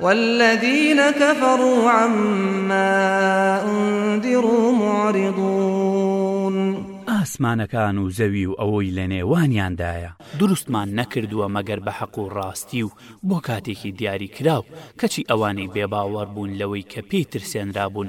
والذین کفروا عما انذروا معرضون. ئاسمانەکان و زەوی و ئەوەی لە نێوانیاندایە دروستمان نەکردووە مەگەر بە حەق و ڕاستی و بۆ کاتێکی دیاری کراو کەچی ئەوانەی بێ باوەڕ بوون لەوەی کە پێی ترسێنرابوون،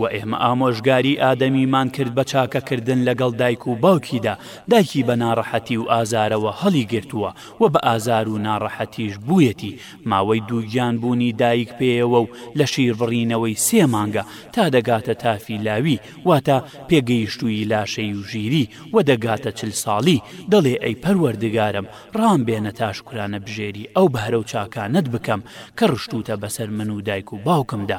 وە ئێمە ئامۆژگاری ئادەمیمان کرد بە چاکەکردن لەگەڵ دایک و باوکیدا، دایکی بە ناڕەحەتی و ئازارەوە هەڵیگرتووە و بە ئازار و ناڕەحەتیش بوویەتی، ماوەی دووگیان بوونی دایک پێیەوە و لە شیر بڕینەوەی سێ مانگە تا دەگاتە تافی لاوی واتە پێگەیشتوویی لاشەی و ژیری و دەگاتە چل ساڵی دەڵێ ئەی پەروەردگارم ڕامبێنە تا شوکرانەبژێری ئەو بەهرە و چاکانەت بکەم کە ڕشتووتە بەسەر من و دایک و باوکمدا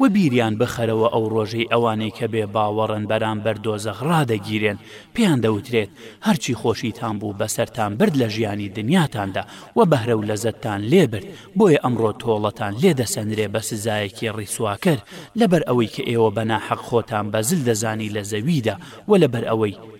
وە بیریان بخەرەوە ئەو ڕۆژەی ئەوانەی کە بێ باوەڕن بەرامبەر دۆزەخ ڕادەگیرێن پێیان دەوترێت هەرچی خۆشیتان بوو بەسەرتان برد لە ژیانی دنیاتاندا وە بەهرە و لەزەتتان لێ برد بۆیە ئەمڕۆ تۆڵەتان لێ دەسەنرێ بە سزایەکی ڕیسواکەر لەبەر ئەوەی کە ئێوە بەناحەق خۆتان بەزل دەزانی لە زەویدا وە لەبەر ئەوەی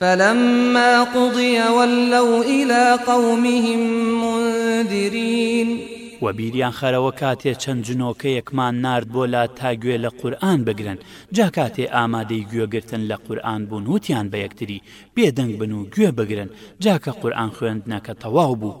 فلما قضی ولوا الی قومهم منذرین. وە بیریان خەرەوە کاتێ چەند جنۆکەیەکمان نارد بۆ لات تا گوێ لە قورئان بگرن جا کاتێ ئامادەی گوێ گرتن لە قورئان بوون وتیان بە یەکتری بێدەنگ بن و گوێ بگرن جا کە قورئان خوێندنەکە تەواو بوو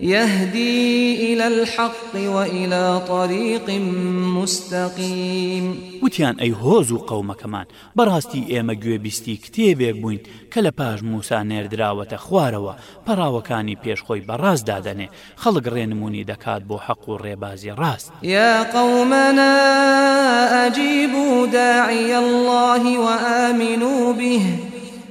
یهدی الی الحق و الی طریق مستقیم. وتیان ئەی هۆز و قەومەکەمان بەڕاستی ئێمە گوێبیستی کتێبێک بووین کە لە پاش موسا نێردراوەتە خوارەوە پەڕاوەکانی پێش خۆی بەڕاست دادەنێ خەڵک ڕێنمونی دەکات بۆ حەق و ڕێبازی ڕاست یا قەومەنا ئەجیبو داعی اللە وئامنو به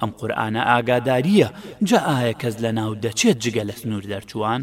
ئەم قورئانە ئاگادارییە جا ئایە کەس لەناو دەچێت جگە لە سنوور دەرچووان؟